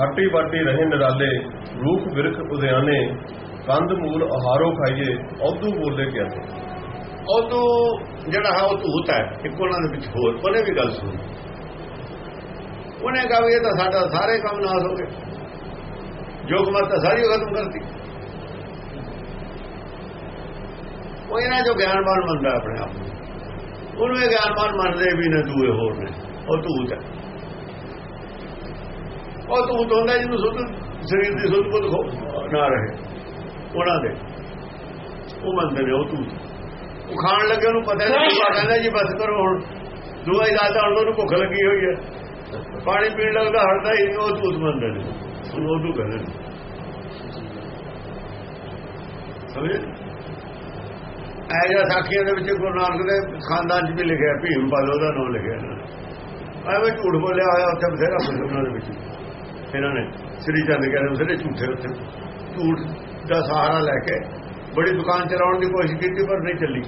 ਖਾਟੀ ਬਾਟੀ ਰਹੇ ਨਿਰਾਲੇ, ਰੂਪ ਬਿਰਖ ਉਦਿਆਨੇ ਕੰਦ ਮੂਲ ਆਹਾਰੋ ਖਾਈਏ ਔਦੂ ਬੋਲੇ ਗਿਆਨੇ ਉਦੋਂ ਜਿਹੜਾ ਹੈ ਉਹ ਧੂਤ ਹੈ, ਇੱਕ ਉਹਨਾਂ ਦੇ ਵਿੱਚ ਹੋਰ, ਉਹਨੇ ਵੀ ਗੱਲ ਸੁਣੀ। ਉਹਨੇ ਕਹਾ ਵੀ ਇਹ ਤਾਂ ਸਾਡਾ ਸਾਰੇ ਕੰਮ ਨਾਸ ਹੋ ਗਏ। ਜੋਗ ਮਤ ਤਾਂ ਸਾਰੀ ਖਤਮ ਕਰਤੀ। ਉਹ ਇਹਨਾਂ ਜੋ ਗਿਆਨਵਾਨ ਮੰਨਦਾ ਆਪਣੇ ਆਪ ਨੂੰ। ਉਹਨੂੰ ਇਹ ਗਿਆਨਵਾਨ ਮੰਨਦੇ ਵੀ ਨੇ, ਦੂਏ ਹੋਰ ਨੇ। ਉਹ ਧੂਤ ਹੈ। ਉਹ ਧੂਤ ਹੁੰਦਾ ਜਿਹਨੂੰ ਸੁੱਧ ਸਰੀਰ ਦੀ ਸੁਧ ਬੁੱਧ ਖੋ- ਨਾ ਰਹੇ। ਉਹਨਾਂ ਦੇ। ਉਹ ਮੰਨਦੇ ਨੇ, ਉਹ ਧੂਤ ਉਹ ਖਾਣ ਲੱਗੇ, ਉਹਨੂੰ ਪਤਾ ਨਹੀਂ ਉਹ ਕਹਿੰਦਾ ਜੀ, ਬਸ ਕਰੋ ਹੁਣ। ਦੂਆ ਹੀ ਰਾਤ ਹੁਣ ਉਹਨੂੰ ਭੁੱਖ ਲੱਗੀ ਹੋਈ ਹੈ। ਪਾਣੀ ਪੀਣ ਲੱਗਦਾ ਹੜਦਾ ਹੀ ਉਹ ਧੂਤ ਮੰਨਦੇ ਨੇ। ਉਹ ਤੂੰ ਕਹਿੰਦੇ ਨੇ। ਸਮਝੇ? ਐ ਸਾਖੀਆਂ ਦੇ ਵਿੱਚ ਗੁਰੂ ਨਾਨਕ ਦੇ ਖਾਨਦਾਨ 'ਚ ਵੀ ਲਿਖਿਆ, ਭੀਮ ਪਾਲੋ ਦਾ ਨਾਮ ਲਿਖਿਆ ਐਵੇਂ ਝੂਠ ਬੋਲਿਆ ਹੋਇਆ, ਉੱਥੇ ਬਥੇਰਾ ਕੁਝ ਉਹਨਾਂ ਦੇ ਵਿੱਚ। ਇਹਨਾਂ ਨੇ ਸ੍ਰੀ ਚੰਦ ਕਹਿੰਦੇ ਬਥੇਰੇ ਝੂਠੇ ਉੱਥੇ। ਝੂਠ ਦਾ ਸਹਾਰਾ ਲੈ ਕੇ ਬੜੀ ਦੁਕਾਨ ਚਲਾਉਣ ਦੀ ਕੋਸ਼ਿਸ਼ ਕੀਤੀ ਪਰ ਨਹੀਂ ਚੱਲੀ।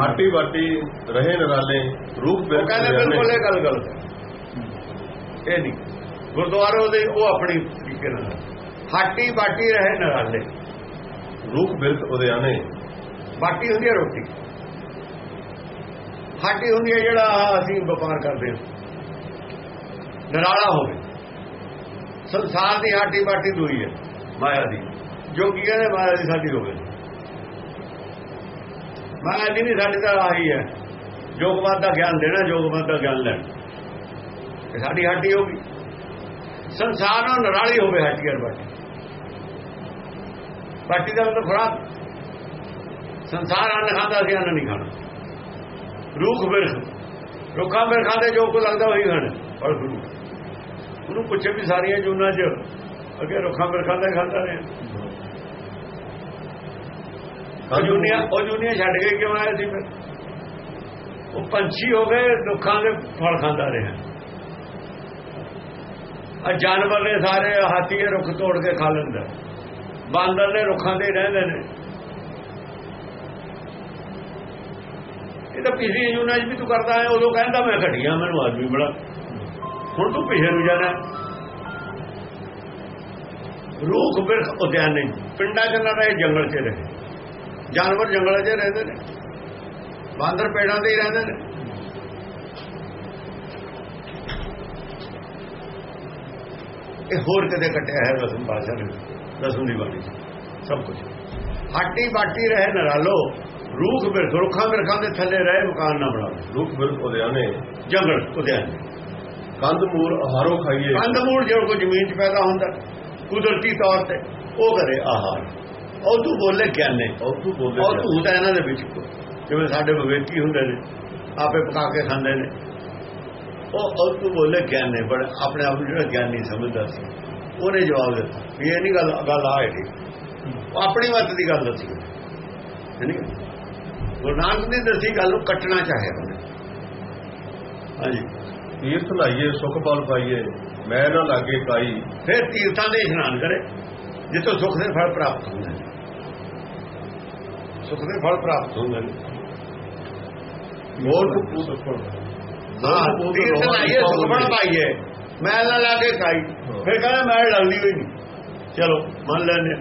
ਖਾਟੀ ਬਾਟੀ ਰਹੇ ਨਿਰਾਲੇ ਬਿਰਖ ਕਹਿੰਦੇ ਬਿਲਕੁਲ ਇਹ ਗੱਲ ਗਲਤ ਹੈ। ਇਹ ਨਹੀਂ। ਗੁਰਦੁਆਰੇ ਉਹਦੇ ਉਹ ਆਪਣੀ ਤਰੀਕੇ ਨਾਲ। ਹਾਟੀ ਬਾਟੀ ਰਹੇ ਨਰਾਲੇ। ਰੂਖ ਬਿਰਖ ਉਦਿਆਨੇ ਬਾਟੀ ਹੁੰਦੀ ਹੈ ਰੋਟੀ। ਹਾਟੀ ਹੁੰਦੀ ਹੈ ਜਿਹੜਾ ਅਸੀਂ ਵਪਾਰ ਕਰਦੇ ਹਾਂ। ਨਰਾਲਾ ਹੋਵੇ ਸੰਸਾਰ ਦੀ ਹਾਟੀ ਬਾਟੀ ਦੋਈ ਹੈ ਮਾਇਆ ਦੀ। ਜੋ ਕੀ ਕਹਿੰਦੇ, ਮਾਇਆ ਦੀ ਸਾਡੀ ਹੋਵੇ ਮਾਇਆ ਦੀ ਨਹੀਂ ਸਾਡੀ ਤਾਂ ਆਹੀ ਹੈ। ਜੋਗਵਾਦ ਦਾ ਗਿਆਨ ਦੇਣਾ ਜੋਗਵਾਦ ਦਾ ਗਿਆਨ ਲੈਣਾ। ਤੇ ਸਾਡੀ ਹਾਟੀ ਹੋਗੀ ਸੰਸਾਰ ਨਾਲ ਨਰਾਲੀ ਹੋਵੇ ਹਾਟੀ ਅਰ ਬਾਟੀ। ਬਾਟੀ ਦਾ ਮਤਲਬ ਖੁਰਾਕ। ਸੰਸਾਰ ਅੰਨ ਖਾਂਦਾ ਸੀ ਅੰਨ ਨਹੀਂ ਖਾਣਾ ਰੂਖ ਬਿਰਖ ਰੁੱਖਾਂ ਬਿਰਖਾਂ ਦੇ ਜੋ ਕੋ ਲੱਗਦਾ, ਉਹੀ ਖਾਣਾ ਫਲ ਫਰੂਟ ਉਹਨੂੰ ਪੁੱਛੇ ਵੀ ਸਾਰੀਆਂ ਜੂਨਾਂ 'ਚ ਅੱਗੇ ਰੁੱਖਾਂ ਬਿਰਖਾਂ ਦਾ ਖਾਂਦਾ ਰਿਹਾ। ਉਹ ਜੂਨੀਆਂ ਉਹ ਜੂਨੀਆਂ ਛੱਡ ਕੇ ਕਿਉਂ ਆਇਆ ਸੀ ਫਿਰ? ਉਹ ਪੰਛੀ ਹੋ ਗਏ ਰੁੱਖਾਂ ਦੇ ਫਲ ਖਾਂਦਾ ਰਿਹਾ। ਆ ਜਾਨਵਰ ਨੇ ਸਾਰੇ ਹਾਥੀ ਇਹ ਰੁੱਖ ਤੋੜ ਕੇ ਖਾ ਲੈਂਦਾ। ਬਾਂਦਰ ਨੇ ਰੁੱਖਾਂ ਹੀ ਰਹਿੰਦੇ ਨੇ। ਇਹ ਤਾਂ ਪਿਛਲੀ ਜੂਨਾਂ 'ਚ ਵੀ ਤੂੰ ਕਰਦਾ ਹੈ ਉਦੋਂ ਕਹਿੰਦਾ ਮੈਂ ਘਟੀਆ ਮੈਨੂੰ ਆਦਮੀ ਬੜਾ ਹੁਣ ਤੂੰ ਪਿਛੇ ਨੂੰ ਜਾਣਾ। ਰੂਖ ਬਿਰਖ ਉਦਿਆਨੇ ਪਿੰਡਾਂ 'ਚ ਨਾ ਰਹੇ ਜੰਗਲ 'ਚ ਰਹੇ। ਜਾਨਵਰ ਜੰਗਲਾਂ 'ਚ ਰਹਿੰਦੇ ਨੇ। ਬਾਂਦਰ ਪੇੜਾਂ ਤੇ ਹੀ ਰਹਿੰਦੇ ਨੇ। ਇਹ ਹੋਰ ਕਦੇ ਕੱਟਿਆ ਹੈ ਰਸਮ ਬਾਸ਼ਾ ਨੇ ਰਸਮ ਦੀ ਬਾਣੀ ਸਭ ਕੁਝ ਹਾਟੀ ਬਾਟੀ ਰਹੇ ਨਰਾਲੋ। ਰੂਖ ਬਿਰਖ ਰੁੱਖਾਂ ਬਿਰਖਾਂ ਦੇ ਥੱਲੇ ਰਹੇ ਮਕਾਨ ਨਾ ਬਣਾਓ। ਰੂਖ ਬਿਰਖ ਉਦਿਆਨੇ ਜੰਗਲ ਉਦਿਆਨ ਕੰਦ ਮੂਲ ਆਹਾਰੋ ਖਾਈਏ। ਕੰਦਮੂਲ ਜੋ ਕੋ ਜ਼ਮੀਨ 'ਚ ਪੈਦਾ ਹੁੰਦਾ ਕੁਦਰਤੀ ਤੌਰ ਤੇ ਉਹ ਕਰੇ ਆਹਾਰ। ਉਹ ਤੂੰ ਬੋਲੇ ਗਿਆਨੇ। ਔਦੂ ਬੋਲੇ ਉਹ। ਤੂੰ ਤਾਂ ਇਹਨਾਂ ਦੇ ਵਿੱਚ ਜਿਵੇਂ ਸਾਡੇ ਵਿਵੇਕੀ ਹੁੰਦੇ ਨੇ ਆਪੇ ਪਕਾ ਕੇ ਖਾਂਦੇ ਨੇ। ਉਹ ਉਹ ਤੂੰ ਬੋਲੇ ਗਿਆਨੇ ਪਰ ਆਪਣੇ ਆਪ ਨੂੰ ਜਿਹੜਾ ਗਿਆਨੀ ਸਮਝਦਾ ਸੀ। ਉਹਨੇ ਜਵਾਬ ਦਿੱਤਾ ਵੀ ਇਹ ਨਹੀਂ ਗੱਲ ਗੱਲ ਆ ਹੈ ਉਹ ਆਪਣੀ ਮਤ ਦੀ ਗੱਲ ਦੱਸੀ। ਹੈ ਨਹੀਂ ਗੁਰੂ ਨਾਨਕ ਦੀ ਦੱਸੀ ਗੱਲ ਨੂੰ ਕੱਟਣਾ ਚਾਹਿਆ ਉਹਨੇ। ਹਾਂਜੀ। ਤੀਰਥ ਲਾਈਏ ਸੁਖ ਪਲ ਪਾਈਏ ਮੈਂ ਨਾ ਲਾਗੇ ਕਾਈ। ਫਿਰ ਤੀਰਥਾਂ ਦੇ ਇਸ਼ਨਾਨ ਕਰੇ ਜਿੱਥੋਂ ਸੁੱਖ ਦੇ ਫਲ ਪ੍ਰਾਪਤ ਹੁੰਦੇ ਨੇ। ਸੁੱਖ ਦੇ ਫਲ ਪ੍ਰਾਪਤ ਹੁੰਦੇ ਨੇ। ਹੋਰ ਹਾਂ ਤੀਰਥ ਲਾਈਏ ਸੁੱਖ ਫਲ ਪਾਈਏ ਮੈਲ ਨਾ ਲਾਗੇ ਕਾਈ। ਫਿਰ ਕਹਿੰਦਾ ਮੈਲ ਲੱਗਦੀ ਹੋਈ ਨਹੀਂ। ਚਲੋ ਮੰਨ ਹਾਂ।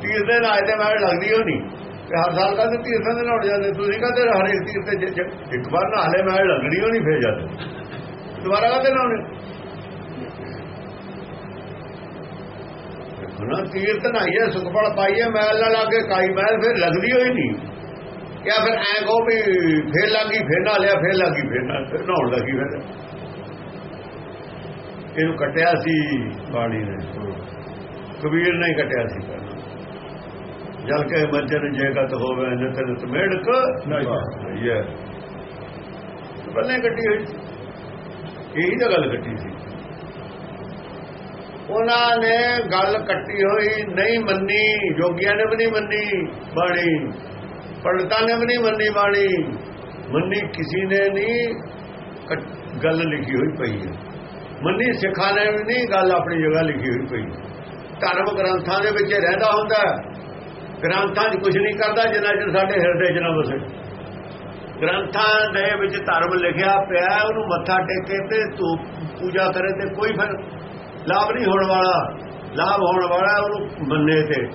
ਤੀਰਥ ਦੇ ਨਾਲ ਤੇ ਮੈਲ ਲੱਗਦੀ ਹੋ ਨਹੀਂ। ਤੇ ਹਰ ਸਾਲ ਕਹਿੰਦੇ ਤੀਰਥਾਂ ਦੇ ਨਾਲ ਜਾਂਦੇ। ਤੁਸੀਂ ਕਹਿੰਦੇ ਹਰੇਕ ਤੀਰਥ ਤੇ ਇੱਕ ਵਾਰ ਨਾਲੇ ਮੈਲ ਲੱਗਣੀ ਹੋ ਨਹੀਂ ਫੇਰ ਜਾਂਦੇ। ਦੁਬਾਰਾ ਕਹਿੰਦੇ ਨਾ ਉਹਨੇ। ਨਾ ਤੀਰਥ ਨਹਾਈਏ ਸੁਖ ਫਲ ਪਾਈਏ ਮੈਲ ਨਾ ਲਾਗੇ ਕਾਈ ਮੈਲ ਫਿਰ ਲੱਗਦੀ ਹੋਈ ਨਹੀਂ ਕਿਆ ਫਿਰ ਐ ਕਹੋ ਵੀ ਫੇਰ ਲੱਗੀ ਫੇਰ ਨਾ ਲਿਆ ਫੇਰ ਲੱਗੀ ਫੇਰ ਨਾ ਫਿਰ ਨਹਾਉਣ ਲੱਗੀ ਫਿਰ। ਇਹਨੂੰ ਕੱਟਿਆ ਸੀ ਬਾਣੀ ਨੇ। ਕਬੀਰ ਨੇ ਕੱਟਿਆ ਸੀ ਜਲ ਕੇ ਮੱਜਨ ਜੇਗਤ ਹੋਵੇ ਨਿਤ ਨਿਤ ਮੇੜਕ ਨਹੀਂ ਇਹ। ਹੀ ਕੱਟੀ ਹੋਈ ਸੀ। ਇਹੀ ਤਾਂ ਗੱਲ ਕੱਟੀ ਸੀ? ਉਹਨਾਂ ਨੇ ਗੱਲ ਕੱਟੀ ਹੋਈ, ਨਹੀਂ ਮੰਨੀ, ਜੋਗੀਆਂ ਨੇ ਵੀ ਨਹੀਂ ਮੰਨੀ ਬਾਣੀ, ਪੰਡਤਾਂ ਨੇ ਵੀ ਨਹੀਂ ਮੰਨੀ ਬਾਣੀ। ਮੰਨੀ ਕਿਸੇ ਨੇ ਨਹੀਂ ਗੱਲ ਲਿਖੀ ਹੋਈ ਪਈ ਹੈ। ਮੰਨੀ ਸਿੱਖਾਂ ਨੇ ਵੀ ਨਹੀਂ, ਗੱਲ ਆਪਣੀ ਜਗ੍ਹਾ ਲਿਖੀ ਹੋਈ ਪਈ ਧਰਮ ਗ੍ਰੰਥਾਂ ਦੇ ਵਿੱਚ ਰਹਿੰਦਾ ਹੁੰਦਾ ਗ੍ਰੰਥਾਂ 'ਚ ਕੁਝ ਨਹੀਂ ਕਰਦਾ ਜਿੰਨਾ ਚਿਰ ਸਾਡੇ ਹਿਰਦੇ 'ਚ ਨਾ ਵਸੇ। ਗ੍ਰੰਥਾਂ ਦੇ ਵਿੱਚ ਧਰਮ ਲਿਖਿਆ ਪਿਆ ਉਹਨੂੰ ਮੱਥਾ ਟੇਕੇ ਤੇ ਤੂੰ ਪੂਜਾ ਕਰੇ ਤੇ ਕੋਈ ਫਿਰ ਲਾਭ ਨਹੀਂ ਹੋਣ ਵਾਲਾ। ਲਾਭ ਹੋਣ ਵਾਲਾ ਉਹਨੂੰ ਮੰਨੇ ਤੇ,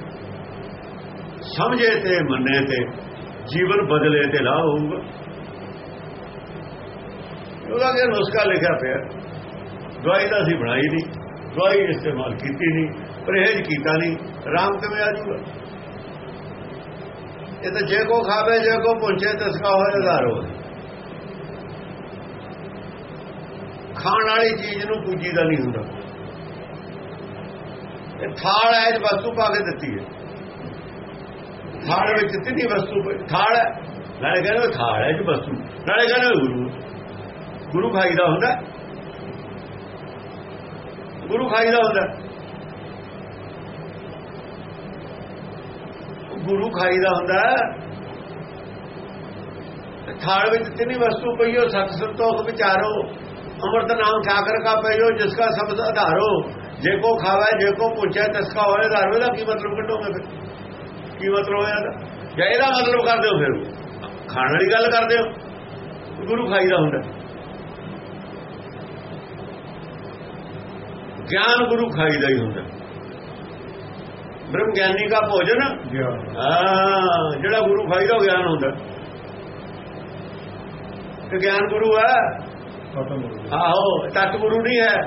ਸਮਝੇ ਤੇ, ਮੰਨੇ ਤੇ, ਜੀਵਨ ਬਦਲੇ ਤੇ ਲਾਭ ਹੋਊਗਾ। ਉਹਦਾ ਕਿ ਨੁਸਖਾ ਲਿਖਿਆ ਪਿਆ, ਦਵਾਈ ਤਾਂ ਅਸੀਂ ਬਣਾਈ ਨਹੀਂ, ਦਵਾਈ ਇਸਤੇਮਾਲ ਕੀਤੀ ਨਹੀਂ, ਪਰਹੇਜ ਕੀਤਾ ਨਹੀਂ, ਆਰਾਮ ਕਿਵੇਂ ਆ ਜੂਗਾ ਇਹ ਤਾਂ ਜੇ ਕੋ ਖਾਵੇ, ਜੇ ਕੋ ਪੁੰਚੇ ਤਸਕਾ ਹੋਏ ਹਜ਼ਾਰੋ ਖਾਣ ਵਾਲੀ ਚੀਜ਼ ਨੂੰ ਪੂਜੀ ਦਾ ਨਹੀਂ ਹੁੰਦਾ। ਇਹ ਥਾਲ ਹੈ ਵਸਤੂ ਪਾ ਕੇ ਦਿੱਤੀ ਹੈ। ਥਾਲ ਵਿੱਚ ਤਿੰਨੀ ਵਸਤੂ ਥਾਲ ਹੈ। ਨਾਲੇ ਕਹਿੰਦੇ ਥਾਲ ਹੈ ਜੋ ਵਸਤੂ। ਨਾਲੇ ਕਹਿੰਦੇ ਗੁਰੂ। ਗੁਰੂ ਖਾਈ ਦਾ ਹੁੰਦਾ। ਗੁਰੂ ਖਾਈ ਦਾ ਹੁੰਦਾ। ਗੁਰੂ ਖਾਈ ਦਾ ਹੁੰਦਾ ਥਾਲ ਵਿੱਚ ਤਿੰਨੀ ਵਸਤੂ ਪਈਓ, ਸਤ ਸੰਤੋਖ ਵਿਚਾਰੋ, ਅੰਮ੍ਰਿਤ ਨਾਮ ਠਾਕਰ ਕਾ ਪਈਓ, ਜਿਸ ਕਾ ਸ਼ਬਦ ਆਧਾਰੋ। ਜੇ ਕੋ ਖਾਵੇ, ਜੇ ਕੋ ਪੁੱਛੇ, ਤਿਸ ਕਾ ਹੋਏ ਧਾਰੋ ਦਾ ਕੀ ਮਤਲਬ ਕੱਢੋਗੇ ਫਿਰ? ਕੀ ਮਤਲਬ ਹੋਇਆ ਦਾ ਜਾਂ ਇਹਦਾ ਮਤਲਬ ਕਰਦੇ ਹੋ ਫਿਰ? ਖਾਣ ਵਾਲੀ ਗੱਲ ਕਰਦੇ ਹੋ? ਗੁਰੂ ਖਾਈ ਦਾ ਹੁੰਦਾ ਗਿਆਨ ਗੁਰੂ ਖਾਈ ਦਾ ਹੀ ਹੁੰਦਾ ਬ੍ਰਹਮ ਗਿਆਨੀ ਦਾ ਭੋਜਨ? ਹਾਂ ਜਿਹੜਾ ਗੁਰੂ ਖਾਈ ਦਾ ਉਹ ਗਿਆਨ ਹੁੰਦਾ। ਤੇ ਗਿਆਨ ਗੁਰੂ ਹੈ। ਆਹੋ ਤਤ ਗੁਰੂ ਨਹੀਂ ਹੈ।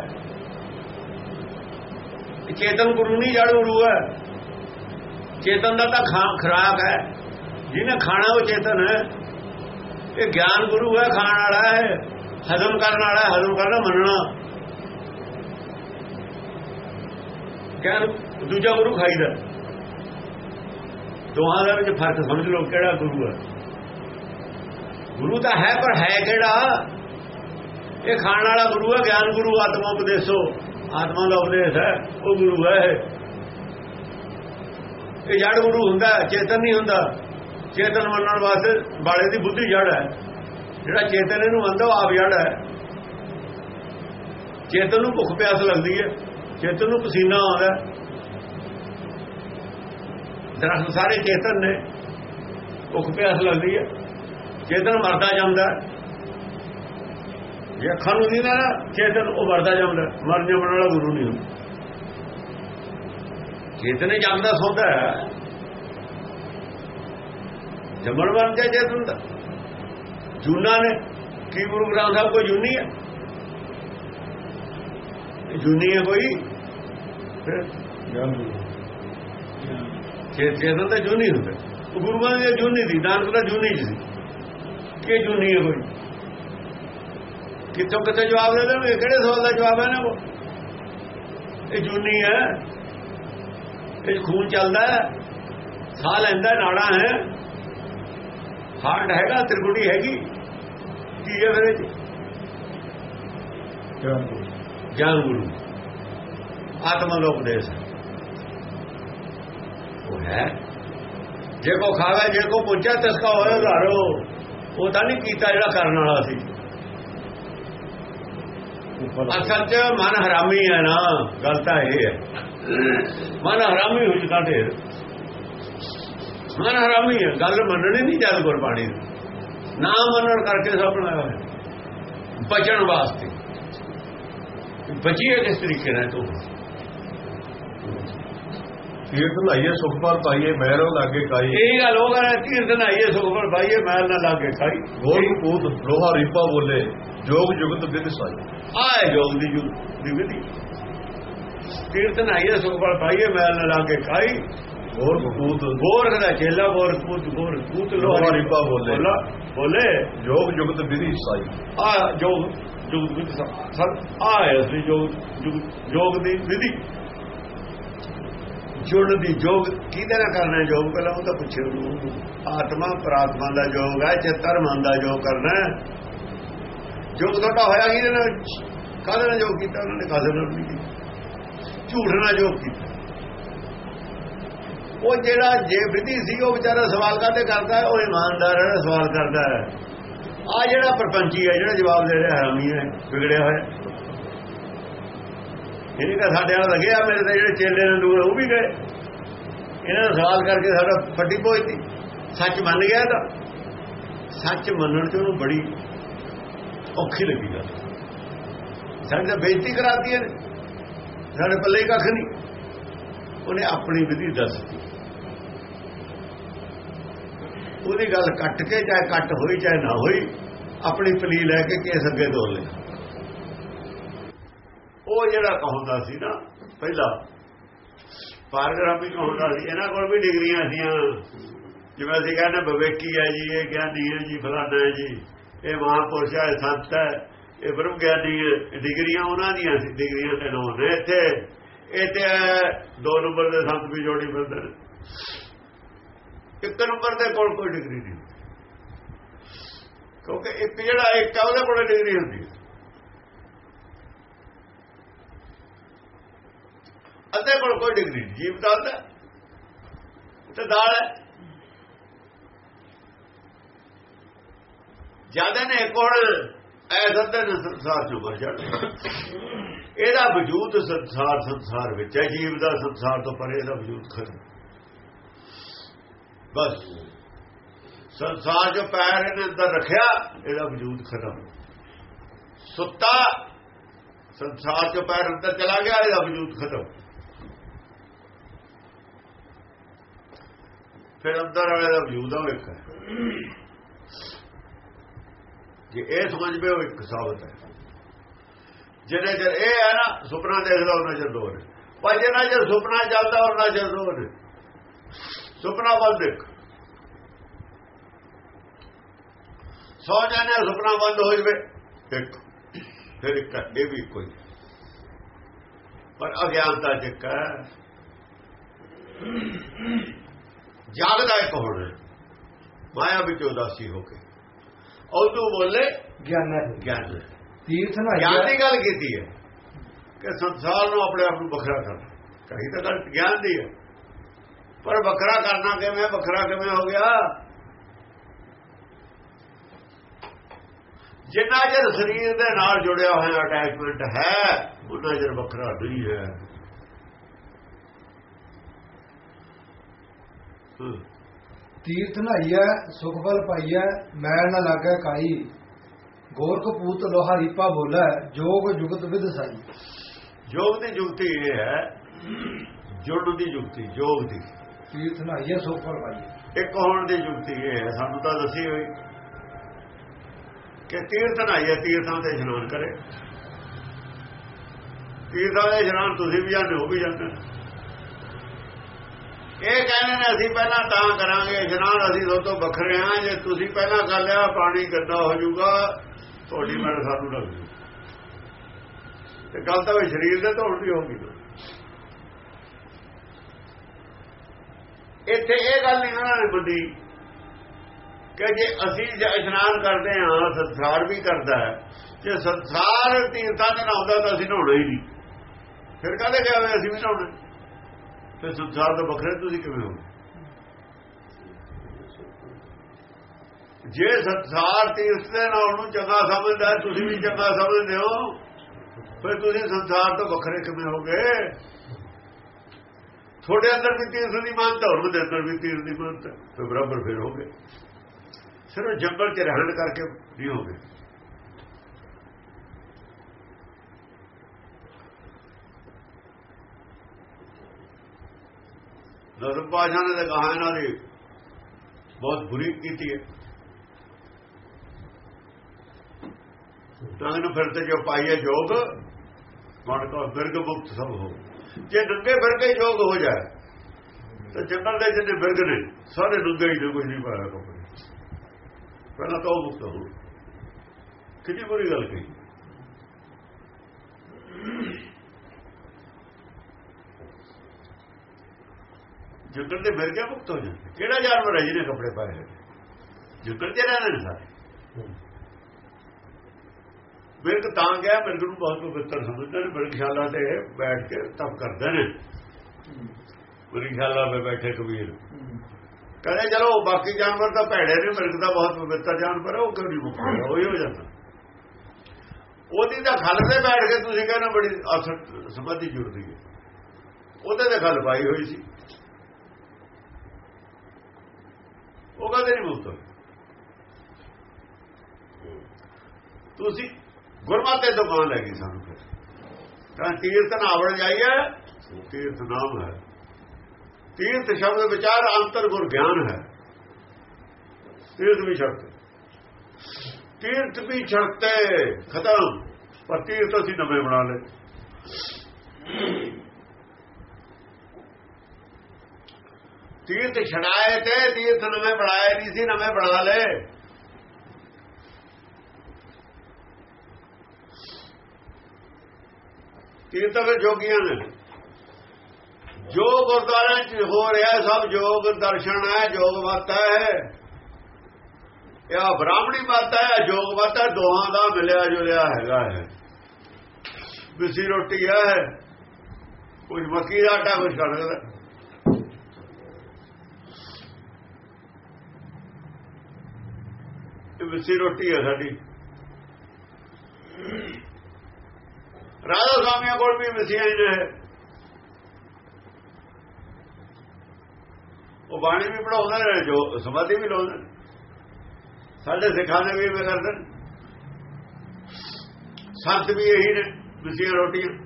ਚੇਤਨ ਗੁਰੂ ਨਹੀਂ ਜੜ ਗੁਰੂ ਹੈ। ਚੇਤਨ ਦਾ ਤਾਂ ਖਾ- ਖੁਰਾਕ ਹੈ। ਜਿਹਨੇ ਖਾਣਾ ਉਹ ਚੇਤਨ ਹੈ। ਇਹ ਗਿਆਨ ਗੁਰੂ ਹੈ ਖਾਣ ਵਾਲਾ ਹੈ। ਹਜ਼ਮ ਕਰਨ ਵਾਲਾ ਹੈ, ਹਜ਼ਮ ਕਰਨਾ ਮੰਨਣਾ। ਗਿਆਨ ਦੂਜਾ ਗੁਰੂ ਖਾਈਦਾ। ਦੋਹਾਂ ਦੇ ਵਿੱਚ ਫ਼ਰਕ ਸਮਝ ਲਓ ਕਿਹੜਾ ਗੁਰੂ ਹੈ। ਗੁਰੂ ਤਾਂ ਹੈ, ਪਰ ਹੈ ਕਿਹੜਾ? ਇਹ ਖਾਣ ਵਾਲਾ ਗੁਰੂ ਹੈ, ਗਿਆਨ ਗੁਰੂ, ਆਤਮਾ ਉਪਦੇਸੋ। ਆਤਮਾ ਦਾ ਉਪਦੇਸ਼ ਹੈ, ਉਹ ਗੁਰੂ ਹੈ ਇਹ। ਜੜ ਗੁਰੂ ਹੁੰਦਾ, ਚੇਤਨ ਨਹੀਂ ਹੁੰਦਾ। ਚੇਤਨ ਮੰਨਣ ਵਾਸਤੇ ਬਾਲੇ ਦੀ ਬੁੱਧੀ ਜੜ ਹੈ। ਜਿਹੜਾ ਚੇਤਨ ਇਹਨੂੰ ਮੰਨਦਾ, ਉਹ ਆਪ ਜੜ ਹੈ। ਚੇਤਨ ਨੂੰ ਭੁੱਖ ਪਿਆਸ ਲੱਗਦੀ ਹੈ। ਚੇਤਨ ਨੂੰ ਪਸੀਨਾ ਆਉਂਦਾ ਦਰਖਤ ਸਾਰੇ ਚੇਤਨ ਨੇ। ਭੁੱਖ ਪਿਆਸ ਲੱਗਦੀ ਹੈ। ਚੇਤਨ ਮਰਦਾ ਜਾਂਦਾ ਜੇ ਅੱਖਾਂ ਨੂੰ ਨਹੀਂ ਨਾ ਚੇਤਨ ਉਹ ਮਰਦਾ ਜਾਂਦਾ ਹੈ। ਮਰ ਜੰਮਣ ਵਾਲਾ ਗੁਰੂ ਨਹੀਂ ਹੁੰਦਾ। ਚੇਤਨ ਹੀ ਜੰਮਦਾ ਸੌਂਦਾ ਹੈ। ਜੰਮਣ ਵਾਲਾ ਚੇਤਨ ਦਾ? ਜੂਨਾ ਨੇ। ਕੀ ਗੁਰੂ ਗ੍ਰੰਥ ਸਾਹਿਬ ਕੋਈ ਜੂਨੀ ਹੈ? ਇਹ ਜੂਨੀ ਹੈ ਕੋਈ? ਫਿਰ? ਗਿਆਨ ਚੇ ਚੇਤਨ ਤਾਂ ਜੂਨੀ ਹੁੰਦਾ। ਉਹ ਗੁਰੂ ਗ੍ਰੰਥ ਦੀ ਜੂਨੀ ਦੀ ਨਾਨਕ ਦਾ ਜੂਨੀ ਜੀ ਸੀ। ਕਿ ਜੂਨੀ ਹੈ ਕੋਈ? ਕਿੱਥੋਂ ਕਿੱਥੇ ਜਵਾਬ ਦੇ ਦੇਣਗੇ? ਕਿਹੜੇ ਸਵਾਲ ਦਾ ਜਵਾਬ ਹੈ ਨਾ ਉਹ? ਇਹ ਜੂਨੀ ਹੈ। ਇਹ ਖੂਨ ਚੱਲਦਾ ਹੈ। ਸਾਹ ਲੈਂਦਾ ਨਾੜਾ ਹੈ। ਹਾਰਟ ਹੈਗਾ ਤ੍ਰਿਕੁਟੀ ਹੈਗੀ। ਕੀ ਹੈ ਫਿਰ ਇਹ 'ਚ? ਗਿਆਨ ਗੁਰੂ। ਆਤਮਾ ਦਾ ਉਪਦੇਸ਼ ਹੈ। ਹੈ। ਜੇ ਕੋ ਖਾਵੇ ਜੇ ਕੋ ਪੁੱਛੇ ਤਿਸ ਕਾ ਹੋਏ ਘਰੋ। ਉਹ ਤਾਂ ਨਹੀਂ ਕੀਤਾ ਜਿਹੜਾ ਕਰਨ ਵਾਲਾ ਸੀ। ਅਸਲ 'ਚ ਮਨ ਹਰਾਮੀ ਹੈ ਨਾ। ਗੱਲ ਤਾਂ ਇਹ ਹੈ। ਮਨ ਹਰਾਮੀ ਹੋ ਚੁੱਕਾ ਢੇਰ। ਮਨ ਹਰਾਮੀ ਹੈ। ਗੱਲ ਮੰਨਣੀ ਨਹੀਂ ਜਦ ਗੁਰਬਾਣੀ। ਨਾ ਮੰਨਣ ਕਰਕੇ ਸਭ ਬਣਾਇਆ ਹੋਇਆ। ਬਚਣ ਵਾਸਤੇ। ਬਚੀਏ ਕਿਸ ਤਰੀਕੇ ਨਾਲ ਤੂੰ। ਤੀਰਥ ਲਾਈਏ ਸੁਖ ਪਰ ਪਾਈਏ ਮਹਿਰੋਂ ਲਾਗੇ ਕਾਈ ਇਹ ਗੱਲ ਉਹ ਕਰੇ ਕੀਰਤਨ ਆਈਏ ਸੁਖਪਰ ਭਾਈਏ ਮੈਲ ਨਾ ਲਾਗੇ ਖਾਈ ਗੋਲ ਕੂਤ ਲੋਹਾ ਰੀਪਾ ਬੋਲੇ ਜੋਗ ਜੁਗਤ ਵਿਦ ਸਾਈ। ਆਏ ਜੋਗ ਦੀ ਜੁਗ ਦੀ ਵਿਧੀ। ਕੀਰਤਨ ਆਈਏ ਸੁਖਪਰ ਭਾਈਏ ਮੈਲ ਨਾ ਲਾਗੇ ਖਾਈ ਗੋਰ ਕੂਤ ਗੋਰਖ ਦਾ ਚੇਲਾ ਗੋਰ ਕੂਤ ਗੋਰ ਕੂਤ ਲੋਹਾ ਰੀਪਾ ਬੋਲੇ। ਬੋਲਾ ਜੋਗ ਜੁਗਤ ਵਿਧੀ ਸਾਈ। ਆ ਜੋਗ ਜੋਗ ਦੀ ਸਭ ਆਏ ਅਸੀਂ ਜੁਗ- ਜੋਗ ਦੀ ਵਿਧੀ। ਜੁੜਨ ਦੀ ਜੋਗ ਕਿਹਦੇ ਨਾਲ ਕਰਨਾ ਹੈ ਜੋਗ? ਪਹਿਲਾਂ ਉਹ ਤਾਂ ਪੁੱਛੇ ਉਹਨੂੰ ਆਤਮਾ ਪ੍ਰਾਤਮਾ ਦਾ ਜੋਗ ਹੈ ਚਿੱਤਰ ਮਨ ਦਾ ਜੋਗ ਕਰਨਾ ਹੈ। ਜੋਗ ਤੁਹਾਡਾ ਹੋਇਆ ਕਿਹਦੇ ਨਾਲ? ਕਾਹਦੇ ਨਾਲ ਜੋਗ ਕੀਤਾ? ਉਹਨਾਂ ਨੇ ਕਾਹਦੇ ਨਾਲ ਨਹੀਂ ਕੀਤਾ? ਝੂਠ ਨਾਲ ਜੋਗ ਕੀਤਾ। ਉਹ ਜਿਹੜਾ ਜੇ ਵਿਧੀ ਸੀ, ਉਹ ਵਿਚਾਰਾ ਸਵਾਲ ਕਾਤੇ ਕਰਦਾ ਉਹ ਇਮਾਨਦਾਰ ਹੈ ਸਵਾਲ ਕਰਦਾ ਹੈ। ਆ ਜਿਹੜਾ ਪਰਪੰਚੀ ਹੈ, ਜਿਹੜਾ ਜਵਾਬ ਦੇ ਰਿਹਾ ਹਰਾਮੀ ਹੈ, ਵਿਗੜਿਆ ਹੋਇਆ। ਇਹਨੇ ਕਹਾ ਸਾਡੇ ਵਾਲਾ ਲੱਗਿਆ ਮੇਰੇ ਤਾਂ ਜਿਹੜੇ ਚੇਲੇ ਨੇ ਦੂਰ ਉਹ ਵੀ ਗਏ। ਇਹਨਾਂ ਦਾ ਸਵਾਲ ਕਰਕੇ ਸਾਡਾ ਫੱਟੀ ਪੋਈਤੀ ਸੱਚ ਮੰਨ ਗਿਆ ਤਾਂ। ਸੱਚ ਮੰਨਣ ਚ ਉਹਨੂੰ ਬੜੀ ਔਖੀ ਲੱਗੀ ਗੱਲ। ਸਾਡੇ ਤਾਂ ਬੇਇੱਜ਼ਤੀ ਕਰਾਤੀ ਹੈ ਸਾਡੇ ਪੱਲੇ ਕੱਖ ਨਹੀਂ। ਉਹਨੇ ਆਪਣੀ ਵਿਧੀ ਦੱਸਤੀ। ਉਹਦੀ ਗੱਲ ਕੱਟ ਕੇ, ਚਾਹੇ ਕੱਟ ਹੋਈ, ਚਾਹੇ ਨਾ ਹੋਈ, ਆਪਣੀ ਪਲੀ ਲੈ ਕੇ ਕੇਸ ਅੱਗੇ ਤੋਰ ਲਿਆ। ਉਹ ਜਿਹੜਾ ਕਹਉਂਦਾ ਸੀ ਨਾ, ਪਹਿਲਾਂ ਪਾਰਗ੍ਰਾਫੀ ਕਹਉਂਦਾ ਸੀ, ਇਹਨਾਂ ਕੋਲ ਵੀ ਡਿਗਰੀਆਂ ਸੀਆਂ। ਜਿਵੇਂ ਅਸੀਂ ਕਹਿੰਦੇ ਵਿਵੇਕੀ ਹੈ ਜੀ, ਇਹ ਗਿਆਨੀ ਹੈ ਜੀ ਫਲਾਣਾ ਹੈ ਜੀ, ਇਹ ਮਹਾਪੁਰਸ਼ ਹੈ ਸੰਤ ਹੈ, ਇਹ ਬ੍ਰਹਮ ਗਿਆਨੀ ਹੈ। ਡਿਗਰੀਆਂ ਉਹਨਾਂ ਦੀਆਂ ਸੀ, ਡਿਗਰੀਆਂ ਤੇ ਨੋ ਨੇ ਇੱਥੇ। ਇਹ ਤੇ ਦੋ ਨੰਬਰ ਦੇ ਸੰਤ ਵੀ ਜੋੜੀ ਫਿਰਦੇ ਨੇ। ਇੱਕ ਨੰਬਰ ਦੇ ਕੋਲ ਕੋਈ ਡਿਗਰੀ ਨਹੀਂ ਕਿਉਂਕਿ ਇੱਕ ਜਿਹੜਾ ਇੱਕ ਆ, ਉਹਦੇ ਕੋਲ ਡਿਗਰੀ ਹੁੰਦੀ ਹੈ। ਅੱਧੇ ਕੋਲ ਕੋਈ ਡਿਗਰੀ ਨਹੀਂ, ਜੀਵ ਦਾ ਅੱਧਾ। ਤੇ ਦਾਲ ਹੈ। ਜ਼ਿਆਦਾ ਨੇ ਕੋਣ ਐਸਾ ਤੇ ਸੰਸਾਰ ਚੋਂ ਬਚ ਜਾਣ ਇਹਦਾ ਵਜੂਦ ਸੰਸਾਰ ਸੰਸਾਰ ਵਿੱਚ ਹੈ। ਜੀਵ ਦਾ ਸੰਸਾਰ ਤੋਂ ਪਰੇ ਇਹਦਾ ਵਜੂਦ ਖਤਮ। ਬਸ। ਸੰਸਾਰ ਜੋ ਪੈਰ ਇਹਨੇ ਅੰਦਰ ਰੱਖਿਆ, ਇਹਦਾ ਵਜੂਦ ਖਤਮ। ਸੁੱਤਾ, ਸੰਸਾਰ ਜੋ ਪੈਰ ਅੰਦਰ ਚਲਾ ਗਿਆ, ਇਹਦਾ ਵਜੂਦ ਖਤਮ। ਫਿਰ ਅੰਦਰ ਵਾਲੇ ਦਾ ਵਜੂਦ ਆ ਇੱਕ ਜੇ ਇਹ ਸਮਝ ਪਏ ਉਹ ਇੱਕ ਸਾਬਤ ਹੈ। ਜਿੰਨੇ ਚਿਰ ਇਹ ਹੈ ਨਾ, ਸੁਪਨਾ ਦੇਖਦਾ ਉਹਨਾਂ ਚਿਰ ਦੋ ਨੇ। ਪਰ ਜਿੰਨਾ ਚਿਰ ਸੁਪਨਾ ਚੱਲਦਾ ਉਹਨਾਂ ਚਿਰ ਦੋ ਨੇ। ਸੁਪਨਾ ਵੱਲ ਦੇਖ। ਸੌ ਜਾਣੇ ਸੁਪਨਾ ਬੰਦ ਹੋ ਜਵੇ। ਇੱਕ। ਫਿਰ ਇੱਕ ਇਹ ਵੀ ਕੋਈ ਪਰ ਅਗਿਆਨਤਾ ਚ ਹੈ। ਜਾਗਦਾ ਇੱਕ ਹੋਣਾ। ਮਾਇਆ ਵਿੱਚ ਉਦਾਸੀ ਹੋ ਕੇ। ਉਹ ਤੂੰ ਬੋਲੇ ਗਿਆਨ ਹੈ। ਗਿਆਨ ਤੀਰਥ ਨਾ ਗਿਆਨ ਦੀ ਗੱਲ ਕੀਤੀ ਹੈ ਕਿ ਸੰਸਾਰ ਨੂੰ ਆਪਣੇ ਆਪ ਨੂੰ ਵੱਖਰਾ ਕਰਨਾ। ਕਹੀ ਤਾਂ ਗੱਲ ਗਿਆਨ ਦੀ ਹੈ। ਪਰ ਵੱਖਰਾ ਕਰਨਾ ਕਿਵੇਂ? ਵੱਖਰਾ ਕਿਵੇਂ ਹੋ ਗਿਆ? ਜਿੰਨਾ ਚਿਰ ਸਰੀਰ ਦੇ ਨਾਲ ਜੁੜਿਆ ਹੋਇਆ ਅਟੈਚਮੈਂਟ ਹੈ ਉਹਨਾਂ ਚਿਰ ਵੱਖਰਾ ਨਹੀਂ ਹੈ ਹੂੰ ਤੀਰਥ ਨਹਾਈਐ ਸੁਖ ਫਲ ਪਾਈਐ ਮੈਲ ਨ ਲਾਗੈ ਕਾਈ। ਗੋਰਖ ਪੂਤ ਲੋਹਾ ਰੀਪਾ ਬੋਲੇ ਜੋਗ ਜੁਗਤ ਵਿਦ ਸਾਈ। ਯੋਗ ਦੀ ਜੁਗਤੀ ਇਹ ਹੈ ਜੁੜਨ ਦੀ ਜੁਗਤੀ ਯੋਗ ਦੀ। ਤੀਰਥ ਨਹਾਈਐ ਸੁਖ ਫਲ ਪਾਈਐ ਇੱਕ ਹੋਣ ਦੀ ਜੁਗਤੀ ਇਹ ਹੈ ਸਾਨੂੰ ਤਾਂ ਦੱਸੀ ਹੋਈ ਕਿ ਤੀਰਥ ਨਹਾਈਏ ਤੀਰਥਾਂ ਤੇ ਇਸ਼ਨਾਨ ਕਰੇ। ਤੀਰਥਾਂ ਦੇ ਇਸ਼ਨਾਨ ਤੁਸੀਂ ਵੀ ਜਾਂਦੇ ਹੋ ਵੀ ਜਾਂਦੇ ਇਹ ਕਹਿੰਦੇ ਨੇ, ਅਸੀਂ ਪਹਿਲਾਂ ਤਾਂ ਕਰਾਂਗੇ। ਇਸ਼ਨਾਨ ਅਸੀਂ ਸਭ ਤੋਂ ਵੱਖਰੇ ਹਾਂ। ਜੇ ਤੁਸੀਂ ਪਹਿਲਾਂ ਕਰ ਲਿਆ, ਪਾਣੀ ਗੰਦਾ ਹੋ ਜਾਊਗਾ? ਤੁਹਾਡੀ ਮਰ ਸਾਨੂੰ ਲੱਗ ਜੂ। ਤੇ ਗੱਲ ਤਾਂ ਵੀ ਸਰੀਰ ਦੇ ਧੋਣ ਦੀ ਹੋਗੀ ਇੱਥੇ ਇਹ ਗੱਲ ਨਹੀਂ ਉਹਨਾਂ ਨੇ ਬੁੱਧੀ ਕਿ ਜੇ ਅਸੀਂ ਇਸ਼ਨਾਨ ਕਰਦੇ ਹਾਂ, ਸੰਸਾਰ ਵੀ ਕਰਦਾ ਹੈ। ਜੇ ਸੰਸਾਰ ਤੀਰਥਾਂ ਦੇ ਨਹਾਉਂਦਾ ਤਾਂ ਅਸੀਂ ਨਹਾਉਣਾ ਹੀ ਨਹੀਂ। ਫਿਰ ਕਾਹਦੇ ਗਏ ਅਸੀਂ ਵੀ ਨਹਾਉਣਾ। ਤੇ ਸੰਸਾਰ ਤੋਂ ਵੱਖਰੇ ਤੁਸੀਂ ਕਿਵੇਂ ਹੋ? ਜੇ ਸੰਸਾਰ ਤੀਰਥ ਦੇ ਨਾਲ ਨੂੰ ਚੰਗਾ ਸਮਝਦਾ ਤੁਸੀਂ ਵੀ ਚੰਗਾ ਸਮਝਦੇ ਹੋ, ਫਿਰ ਤੁਸੀਂ ਸੰਸਾਰ ਤੋਂ ਵੱਖਰੇ ਕਿਵੇਂ ਹੋਗੇ? ਤੁਹਾਡੇ ਅੰਦਰ ਵੀ ਤੀਰਥ ਦੀ ਮੰਨਤਾ ਹੋਰ ਦੇ ਅੰਦਰ ਵੀ ਤੀਰਥ ਦੀ ਮਾਨਤਾ ਫਿਰ ਬਰਾਬਰ ਫਿਰ ਹੋਗੇ। ਸਿਰਫ ਜੰਗਲ 'ਚ ਰਹਿਣ ਕਰਕੇ ਨਹੀਂ ਹੋਗੇ। ਨਰਮ ਪਾਸ਼ਾ ਨੇ ਤਾਂ ਕਹਾ ਇਹਨਾਂ ਦੀ, ਬਹੁਤ ਬੁਰੀ ਕੀਤੀ ਹੈ। ਤਾਂ ਇਹਨੂੰ ਫਿਰ ਤੇ ਜੋ ਪਾਈਏ ਜੋਗ, ਮਨ ਕੋ ਬਿਰਗ ਮੁਕਤ ਸਭ ਹੋ। ਜੇ ਨੰਗੇ ਫਿਰ ਕੇ ਯੋਗ ਹੋ ਜਾਏ, ਤਾਂ ਜੰਗਲ ਦੇ ਜਿੰਨੇ ਬਿਰਗ ਨੇ, ਸਾਰੇ ਨੰਗੇ ਹੀ ਨੇ ਕੁਝ ਨਹੀਂ ਪਾਇਆ ਕੋਈ। ਪਹਿਲਾਂ ਤਾਂ ਉਹ ਮੁਕਤ ਹੋ ਕਿੰਨੀ ਬੁਰੀ ਗੱਲ ਕਹੀ। ਜੰਗਲ ਦੇ ਬਿਰਗੇ ਮੁਕਤ ਹੋ ਜਾਂਦੇ ਕਿਹੜਾ ਜਾਨਵਰ ਹੈ ਜਿਹਨੇ ਕੱਪੜੇ ਪਾਏ ਹੋਏ? ਜੰਗਲ ਚ ਰਹਿੰਦੇ ਨੇ ਸਾਰੇ। ਬਿਰਗ ਤਾਂ ਗਿਆ ਬਿਰਗ ਨੂੰ ਬਹੁਤ ਪਵਿੱਤਰ ਸਮਝਦੇ ਨੇ। ਬਿਰਗਸ਼ਾਲਾ ਤੇ ਬੈਠ ਕੇ ਤਪ ਕਰਦੇ ਨੇ। ਬਿਰਗਸ਼ਾਲਾ 'ਤੇ ਬੈਠੇ ਕਬੀਰ। ਕਹਿੰਦੇ ਚਲੋ ਬਾਕੀ ਜਾਨਵਰ ਤਾਂ ਭੈੜੇ ਨੇ ਮਿਰਗ ਦਾ ਬਹੁਤ ਪਵਿੱਤਰ ਜਾਨਵਰ ਹੈ ਉਹ ਕਿਉਂ ਨਹੀਂ ਮੁਕਤ ਹੋਇਆ ਉਹੀ ਹੋ ਜਾਂਦਾ। ਉਹਦੀ ਤਾਂ ਖਲ ਤੇ ਬੈਠ ਕੇ ਤੁਸੀਂ ਕਹਿੰਦੇ ਬੜੀ ਅਸਰ ਸਮਾਧੀ ਜੁੜਦੀ ਹੈ। ਉਹਦੇ ਤੇ ਖਲ ਪਾਈ ਹੋਈ ਸੀ। ਉਹ ਕਦੇ ਨਹੀਂ ਮੁਕਤ ਤੁਸੀਂ ਗੁਰਮਤਿ ਦੁਕਾਨ ਲੈ ਗਈ ਸਾਨੂੰ ਫਿਰ। ਤਾਂ ਤੀਰਥ ਨਾਵੜ ਜਾਈਏ ਤੀਰਥ ਨਾਮ ਹੈ। ਤੀਰਥ ਸ਼ਬਦ ਵਿਚਾਰ ਅੰਤਰ ਗੁਰ ਗਿਆਨ ਹੈ। ਤੀਰਥ ਵੀ ਸ਼ਬਦ ਤੀਰਥ ਵੀ ਛੜਤੇ ਖਤਮ। ਪਰ ਤੀਰਥ ਅਸੀਂ ਨਵੇਂ ਬਣਾ ਲਏ। ਤੀਰਥ ਛਡਾਏ ਤੇ ਤੀਰਥ ਨਵੇਂ ਬਣਾਏ ਨਹੀਂ ਸੀ ਨਵੇਂ ਬਣਾ ਲਏ ਤੀਰਥ ਫਿਰ ਜੋਗੀਆਂ ਨੇ ਜੋ ਗੁਰਦੁਆਰਿਆਂ 'ਚ ਹੋ ਰਿਹਾ ਸਭ ਜੋਗ ਦਰਸ਼ਨ ਹੈ ਜੋਗ ਮਤ ਹੈ ਇਹ ਬ੍ਰਾਹਮਣੀ ਮਤ ਹੈ ਜੋਗ ਮਤ ਹੈ ਦੋਹਾਂ ਦਾ ਮਿਲਿਆ ਜੁਲਿਆ ਹੈਗਾ ਹੈ ਬਿਸੀ ਰੋਟੀ ਹੈ ਕੁਝ ਮੱਕੀ ਦਾ ਆਟਾ ਕੁਝ ਕਣਕ ਦਾ ਮਿੱਸੀ ਰੋਟੀ ਹੈ ਸਾਡੀ। ਰਾਧਾ ਸਵਾਮੀਆਂ ਕੋਲ ਵੀ ਮਿੱਸੀਆਂ ਹੀ ਨੇ। ਉਹ ਬਾਣੀ ਵੀ ਪੜਾਉਂਦੇ ਨੇ, ਜੋ ਸਮਾਧੀ ਵੀ ਲਾਉਂਦੇ ਨੇ। ਸਾਡੇ ਸਿੱਖਾਂ ਨੇ ਵੀ ਇਵੇਂ ਕਰਦੇ ਨੇ। ਸੰਤ ਵੀ ਇਹੀ ਨੇ ਮਿੱਸੀਆਂ ਰੋਟੀਆਂ।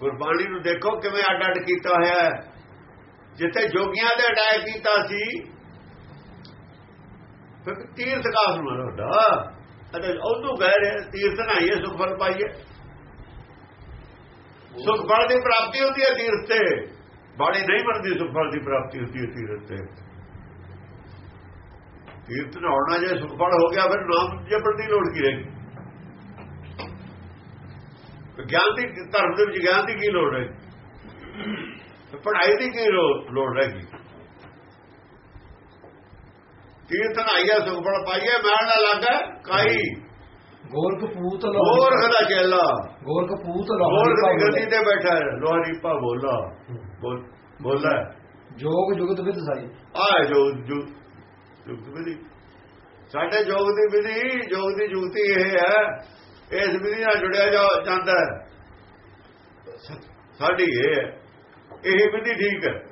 ਗੁਰਬਾਣੀ ਨੂੰ ਦੇਖੋ ਕਿਵੇਂ ਅੱਡ ਅੱਡ ਕੀਤਾ ਹੋਇਆ ਹੈ। ਜਿੱਥੇ ਜੋਗੀਆਂ ਦੇ ਅਟੈਕ ਕੀਤਾ ਸੀ, ਫਿਰ ਤੀਰਥ ਕਾਸ ਨੂੰ ਵੱਡਾ ਅਤੇ ਉਦੋਂ ਗਏ ਰਹੇ, ਤੀਰਥ ਨਾਈਏ ਸੁਖ ਫਲ ਪਾਈਏ। ਸੁਖ ਫਲ ਦੀ ਪ੍ਰਾਪਤੀ ਹੁੰਦੀ ਹੈ ਤੀਰਥ ਤੇ। ਬਾਣੀ ਨਹੀਂ ਬਣਦੀ ਸੁਖ ਫਲ ਦੀ ਪ੍ਰਾਪਤੀ ਹੁੰਦੀ ਹੈ ਤੀਰਥ ਤੇ। ਤੀਰਥ ਨਹਾਉਣਾ ਜੇ ਸੁਖ ਫਲ ਹੋ ਗਿਆ, ਫਿਰ ਨਾਮ ਜਪਣ ਦੀ ਲੋੜ ਕੀ ਰਹੇਗੀ ਗਿਆਨ ਦੀ ਧਰਮ ਦੇ ਵਿੱਚ ਗਿਆਨ ਦੀ ਕੀ ਲੋੜ ਹੈ? ਪੜ੍ਹਾਈ ਦੀ ਕੀ ਲੋੜ ਰਹੇਗੀ ਤੀਰਥ ਨਾਈਆ ਸੁਖ ਫਲ ਪਾਈਏ ਮੈਲ ਨਾ ਲੱਗਾ ਕਾਈ ਗੋਰਖ ਪੂਤ ਹੋਰ ਖਦਾ ਚੇਲਾ। ਗੋਰਖ ਪੂਤ ਹੋਰ ਲੋਹਰੀ ਦੀ ਗੱਦੀ ਤੇ ਬੈਠਾ ਹੈ। ਲੋਹਰੀ ਪਾ ਬੋਲਾ। ਬੋਲ ਜੋਗ ਜੁਗਤ ਵਿਦ ਸਾਈ। ਆ ਜੋ ਜੋ ਜੁਗਤ ਵਿਧੀ। ਸਾਡੇ ਜੋਗ ਦੀ ਵਿਧੀ ਜੋਗ ਦੀ ਜੁਗਤੀ ਇਹ ਹੈ ਇਸ ਵਿਧੀ ਨਾਲ ਜੁੜਿਆ ਜਾ- ਜਾਂਦਾ। ਹੈ ਸਾਡੀ ਇਹ ਹੈ। ਇਹ ਵਿਧੀ ਠੀਕ। ਹੈ